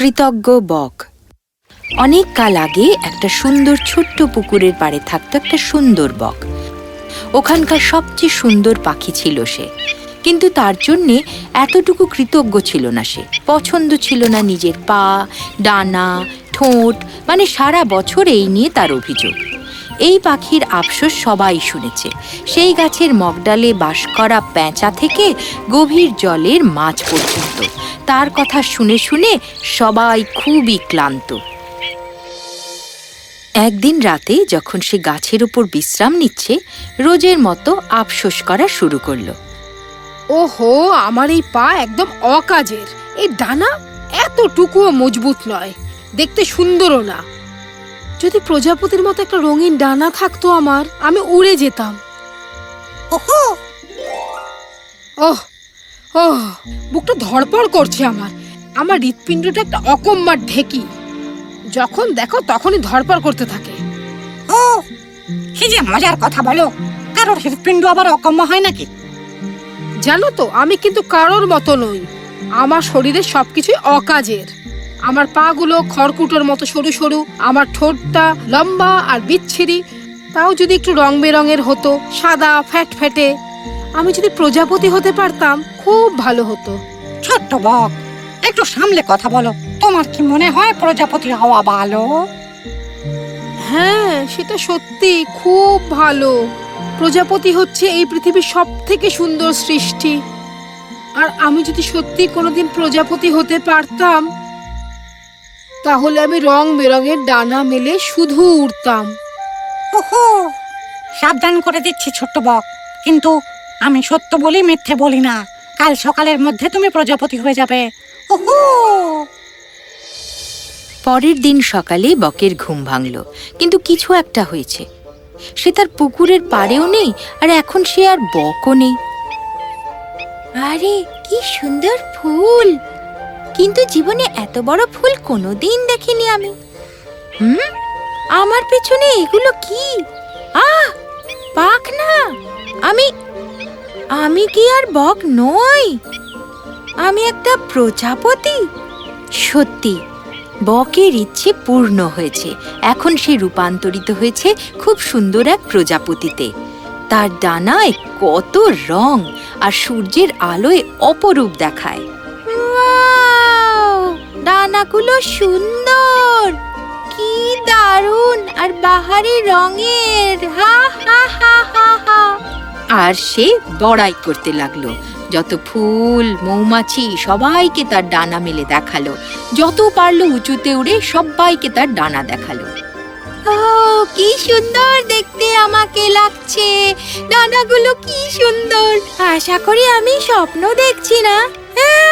কৃতজ্ঞ বক। অনেক কাল আগে একটা সুন্দর ছোট্ট পুকুরের পাড়ে থাকত একটা সুন্দর বক। ওখানকার সবচেয়ে সুন্দর পাখি ছিল সে। কিন্তু তার জন্যে এতটুকু কৃতজ্ঞ ছিল না সে। পছন্দ ছিল না নিজের পা, ডানা, ঠোঁট মানে সারা বছর এই নিয়ে তার অভিযোগ। এই পাখির আফসোস সবাই শুনেছে। সেই গাছের মগডালে বাস করা প্যাঁচা থেকে গভীর জলের মাছ পর্যন্ত। তার কথা শুনে শুনে সবাই খুবই ক্লান্ত। একদিন রাতে যখন সে গাছের উপর বিশ্রাম নিচ্ছে, রোজের মতো আফসোস করা শুরু করল। ওহো, আমার এই পা একদম অকাজের। এই ডানা এতটুকুও মজবুত নয়। দেখতে সুন্দরও না। যদি প্রজাপতির মতো একটা রঙিন ডানা থাকতো আমার আমি উড়ে যেতাম। ওহ! ওহ বুকটা ধড়পড় করছে আমার। আমার হৃৎপিণ্ডটা একটা অকম্মার ঢেকি। যখন দেখো তখনই ধড়পড় করতে থাকে। ও কি যে মজার কথা বলো। কারোর হৃৎপিণ্ড আবার অকম্মা হয় নাকি? জানো তো আমি কিন্তু কারোর মতো নই। আমার শরীরে সবকিছুই অকাজের। আমার পাগুলো খড়কুটোর মতো সরু সরু আমার ঠোঁটটা লম্বা আর বিচ্ছিরি। তাও যদি একটু রং বেরঙের হতো সাদা ফ্যাট ফ্যাটে আমি যদি প্রজাপতি হতে পারতাম খুব ভালো হতো। ছোট্ট বক একটু সামলে কথা বলো তোমার কি মনে হয় প্রজাপতি হওয়া ভালো? হ্যাঁ সেটা সত্যি খুব ভালো। প্রজাপতি হচ্ছে এই পৃথিবীর সব থেকে সুন্দর সৃষ্টি। আর আমি যদি সত্যি কোনোদিন প্রজাপতি হতে পারতাম তাহলে আমি রং বেরঙের ডানা মেলে শুধু উড়তাম। ওহো সাবধান করে দিচ্ছি ছোট্ট বক। কিন্তু আমি সত্য বলি মিথ্যে বলি না। কাল সকালের মধ্যে তুমি প্রজাপতি হয়ে যাবে। ওহো! পরের দিন সকালে বকের ঘুম ভাঙল কিন্তু কিছু একটা হয়েছে। সে তার পুকুরের পাড়েও নেই আর এখন সে আর বকও নেই। আরে কি সুন্দর ফুল! কিন্তু জীবনে এত বড় ফুল কোনোদিন দেখিনি আমি। হুম? আমার পেছনে এগুলো কি? আহ! পাখ না! আমি আমি কি আর বক নই? আমি একটা প্রজাপতি। সত্যি, বকের ইচ্ছে পূর্ণ হয়েছে। এখন সে রূপান্তরিত হয়েছে খুব সুন্দর এক প্রজাপতিতে। তার ডানায় কত রং আর সূর্যের আলোয় অপরূপ দেখায়। ডানাগুলো সুন্দর। কি দারুণ! আর বাহারি রঙের। হা হা হা হা হা। আর সে বড়াই করতে লাগল। যত ফুল মৌমাছি সবাইকে তার ডানা মেলে দেখাল। যত পারল উঁচুতে উড়ে সবাইকে তার ডানা দেখাল। কি সুন্দর দেখতে আমাকে লাগছে। ডানাগুলো কি সুন্দর। আশা করি আমি স্বপ্ন দেখছি না। আহ!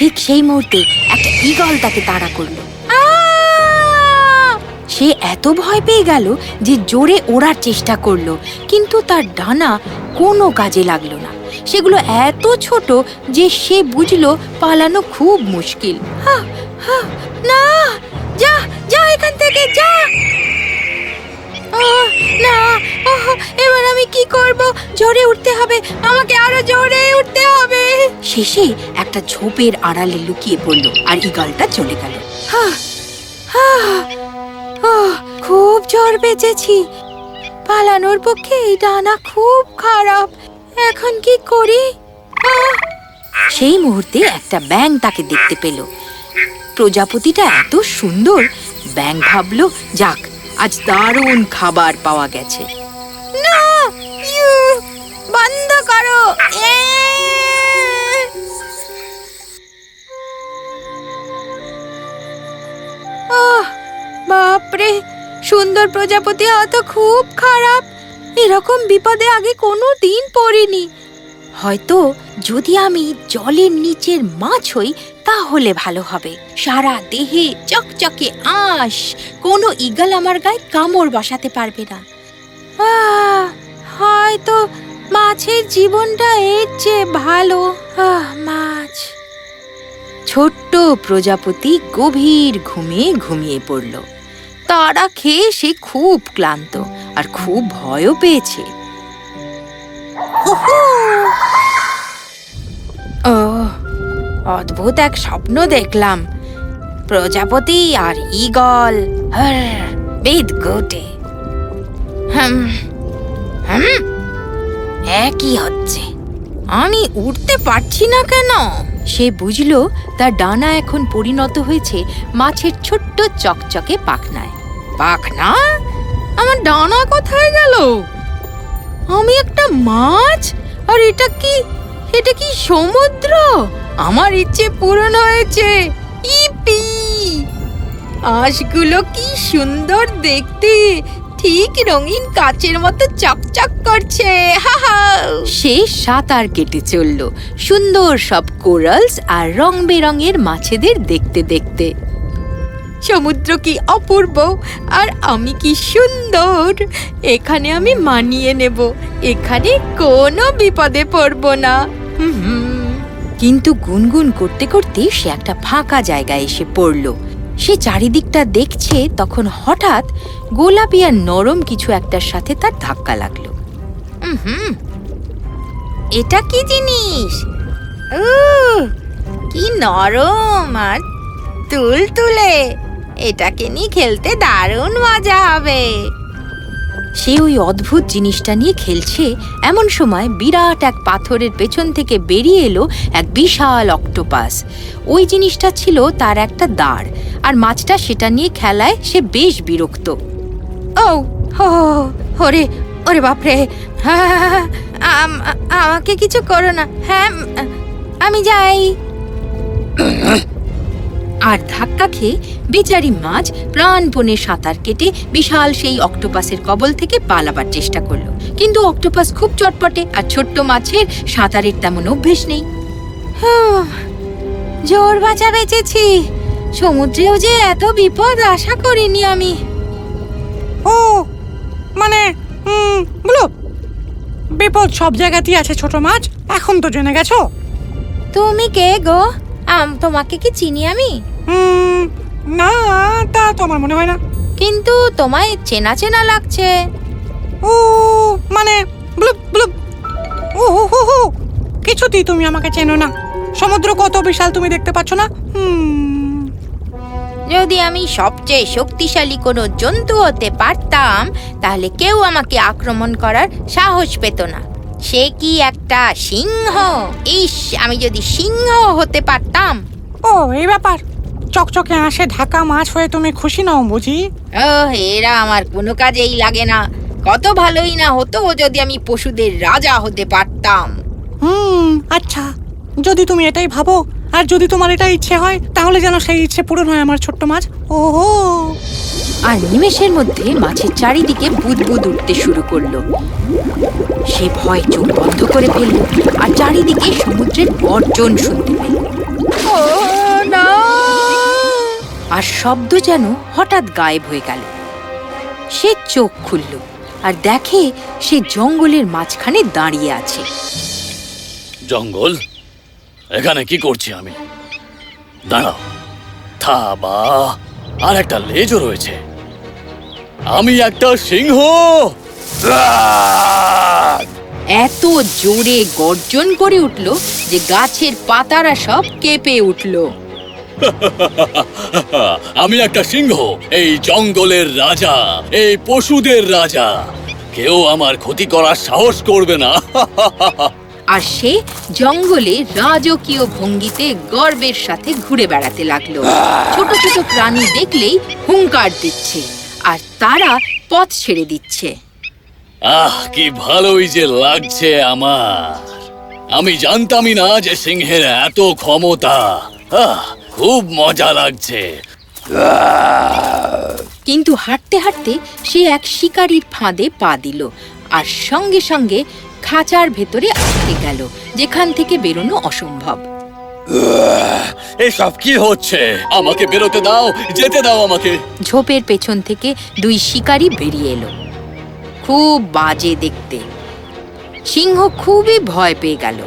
ঠিক সেই মুহূর্তে একটা ঈগল তাকে তাড়া করল! সে এত ভয় পেয়ে গেল যে জোরে ওড়ার চেষ্টা করল, কিন্তু তার ডানা কোনো কাজে লাগল না। সেগুলো এত ছোট যে সে বুঝলো পালানো খুব মুশকিল। না, যা যা এখান থেকে, যা। না এবার আমি কি করব? জোরে উঠতে হবে। আমাকে আরও জোরে উঠতে হবে। শেষে একটা ঝোপের আড়ালে লুকিয়ে পড়ল আর ইগলটা চলে গেল। হা, হা, আহ, খুব জ্বর বেঁচেছি। পালানোর পক্ষে এই ডানা খুব খারাপ। এখন কি করি! সেই মুহূর্তে একটা ব্যাং তাকে দেখতে পেল। প্রজাপতিটা এত সুন্দর ব্যাং ভাবলো যাক আজ দারুণ খাবার পাওয়া গেছে। বাপরে, সুন্দর প্রজাপতি হওয়া তো খুব খারাপ। এরকম বিপদে আগে কোনো দিন পড়িনি। হয়তো যদি আমি জলের নিচের মাছ হই তাহলে ভালো হবে। সারা দেহে চকচকে আঁশ। কোনো ইগল আমার গায়ে কামড় বসাতে পারবে না। হয়তো মাছের জীবনটা এর চেয়ে ভালো। মাছ। ছোট্ট প্রজাপতি গভীর ঘুমে ঘুমিয়ে পড়ল। তারা খেয়ে সে খুব ক্লান্ত আর খুব ভয়ও পেয়েছে। ও অদ্ভুত এক স্বপ্ন দেখলাম। প্রজাপতি আর ইগল গোটে হুম হুম, একই হচ্ছে। আমি উঠতে পারছি না কেন? সে বুঝলো তার ডানা এখন পরিণত হয়েছে মাছের ছোট্ট চকচকে পাখনায়। পাখনা? আমার ডানা কোথায় গেল? আমি একটা মাছ? আর এটা কি এটা কি সমুদ্র? আমার ইচ্ছে পূরণ হয়েছে। ইপি! আঁশগুলো কি সুন্দর দেখতে। ঠিক রঙিন কাচের মতো চকচক করছে। সে সাঁতার কেটে চলল। সুন্দর সব কোরালস আর রং বেরঙের মাছেদের দেখতে দেখতে। সমুদ্র কি অপূর্ব আর আমি কি সুন্দর। এখানে আমি মানিয়ে নেব। এখানে কোনো বিপদে পড়ব না। হুম। কিন্তু গুনগুন করতে করতে সে একটা ফাঁকা জায়গায় এসে পড়ল। সে চারিদিকটা দেখছে, তখন হঠাৎ গোলাপি আর নরম কিছু একটার সাথে তার ধাক্কা লাগল। হুম এটা কি জিনিস? কি নরম আর তুল তুলে এটাকে নিয়ে খেলতে দারুণ মজা হবে। সে ওই অদ্ভুত জিনিসটা নিয়ে খেলছে। এমন সময় বিরাট এক পাথরের পেছন থেকে বেরিয়ে এলো এক বিশাল অক্টোপাস। ওই জিনিসটা ছিল তার একটা দাঁড়, আর মাছটা সেটা নিয়ে খেলায় সে বেশ বিরক্ত। ও, হো ওরে বাপরে। আমাকে কিছু করো না। হ্যাঁ আমি যাই। আর ধাক্কা খেয়ে বেচারি মাছ প্রাণপণে সাঁতার কেটে বিশাল সেই অক্টোপাসের কবল থেকে পালাবার চেষ্টা করল। কিন্তু অক্টোপাস খুব চটপটে আর ছোট্ট মাছের সাঁতারের তেমন অভ্যেস নেই। হুঁ, জোর বাঁচা বেঁচেছি। সমুদ্রেও যে এত বিপদ আশা করিনি আমি। ও মানে হুম বলো বিপদ সব জায়গাতেই আছে ছোট মাছ এখন তো জেনে গেছো? তুমি কে গো? তোমাকে কি চিনি আমি? হুম না তা তো আমার মনে হয় না। কিন্তু তোমায় চেনা চেনা লাগছে। ও মানে ব্লুপ ব্লুপ। ও হো হো হো। কিছুতেই তুমি আমাকে চেনো না। সমুদ্র কত বিশাল তুমি দেখতে পাচ্ছ না? হুম। যদি আমি সবচেয়ে শক্তিশালী কোনো জন্তু হতে পারতাম তাহলে কেউ আমাকে আক্রমণ করার সাহস পেত না। সে কি একটা সিংহ? ইস আমি যদি সিংহ হতে পারতাম। ও এই ব্যাপার। চকচকে আসে ঢাকা মাছ হয়ে তুমি খুশি নাও বুঝি? ও এরা আমার কোনো কাজেই লাগে না। কত ভালোই না হতো যদি আমি পশুদের রাজা হতে পারতাম। হুম আচ্ছা। যদি তুমি এটাই ভাবো আর যদি তোমার এটা ইচ্ছে হয় তাহলে যেন সেই ইচ্ছে পূরণ হয় আমার ছোট্ট মাছ। ওহো! আর নিমেষের মধ্যে মাছের চারিদিকে বুদবুদ উঠতে শুরু করল। সে ভয় চোখ বন্ধ করে ফেলল আর চারিদিকে সমুদ্রের গর্জন শুনতে পেল। আর শব্দ যেন হঠাৎ গায়েব হয়ে গেল। সে চোখ খুলল আর দেখে সে জঙ্গলের মাঝখানে দাঁড়িয়ে আছে। জঙ্গল? এখানে কি করছি আমি? দাঁড়াও। থাবা আর একটা লেজও রয়েছে। আমি একটা সিংহ! এত জোরে গর্জন করে উঠল যে গাছের পাতারা সব কেঁপে উঠল। আমি একটা সিংহ এই জঙ্গলের রাজা এই পশুদের রাজা। কেউ আমার ক্ষতি করার সাহস করবে না। আর সে জঙ্গলে রাজকীয় ভঙ্গিতে গর্বের সাথে ঘুরে বেড়াতে লাগল। ছোট ছোট প্রাণী দেখলেই হুঙ্কার দিচ্ছে আর তারা পথ ছেড়ে দিচ্ছে। আহ কি ভালোই যে লাগছে আমার। আমি জানতামই না যে সিংহের এত ক্ষমতা। খুব মজা লাগছে। কিন্তু হাঁটতে হাঁটতে সে এক শিকারীর ফাঁদে পা দিল আর সঙ্গে সঙ্গে খাঁচার ভেতরে আটকে গেল যেখান থেকে বেরোনো অসম্ভব। এসব কি হচ্ছে? আমাকে বেরোতে দাও যেতে দাও আমাকে। ঝোপের পেছন থেকে দুই শিকারী বেরিয়ে এলো। খুব বাজে দেখতে। সিংহ খুবই ভয় পেয়ে গেল।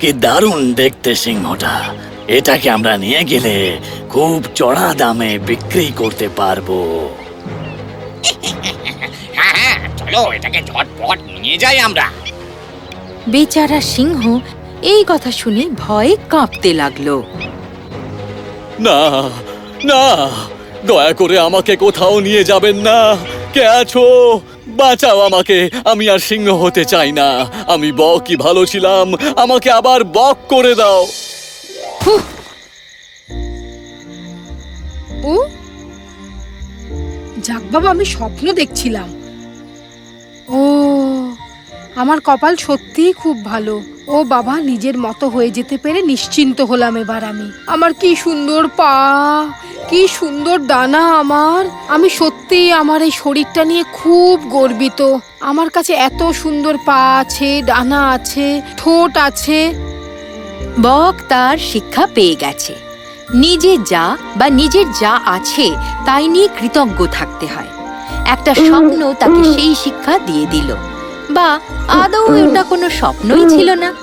কি দারুণ দেখতে সিংহটা। এটাকে আমরা নিয়ে গেলে খুব চড়া দামে বিক্রি করতে পারব। চলো এটাকে ঝটপট নিয়ে যাই আমরা। বেচারা সিংহ এই কথা শুনে ভয়ে কাঁপতে লাগল। না না দয়া করে আমাকে কোথাও নিয়ে যাবেন না। কে আছো? বাঁচাও আমাকে আমি আর সিংহ হতে চাই না। আমি বকই ভালো ছিলাম আমাকে আবার বক করে দাও। ও? যাক বাবা আমি স্বপ্ন দেখছিলাম। আমার কপাল সত্যিই খুব ভালো। ও বাবা, নিজের মতো হয়ে যেতে পেরে নিশ্চিন্ত হলাম এবার আমি। আমার কি সুন্দর পা, কি সুন্দর ডানা আমার। আমি সত্যি আমার এই শরীরটা নিয়ে খুব গর্বিত। আমার কাছে এত সুন্দর পা আছে, ডানা আছে, ঠোঁট আছে। বক তার শিক্ষা পেয়ে গেছে। নিজে যা বা নিজের যা আছে, তাই নিয়ে কৃতজ্ঞ থাকতে হয়। একটা স্বপ্ন তাকে সেই শিক্ষা দিয়ে দিল। বা আদৌ ওটা কোনো স্বপ্নই ছিল না।